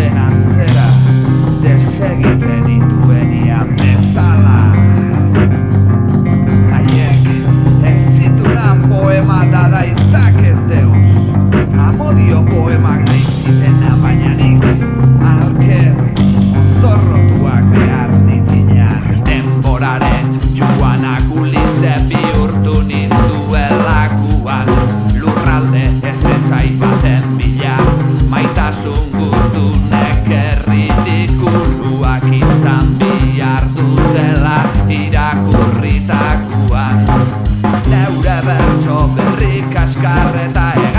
Ena zerak derseguiteni kaskarreta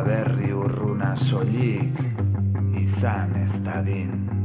berri urruna soilik izan ez dadin.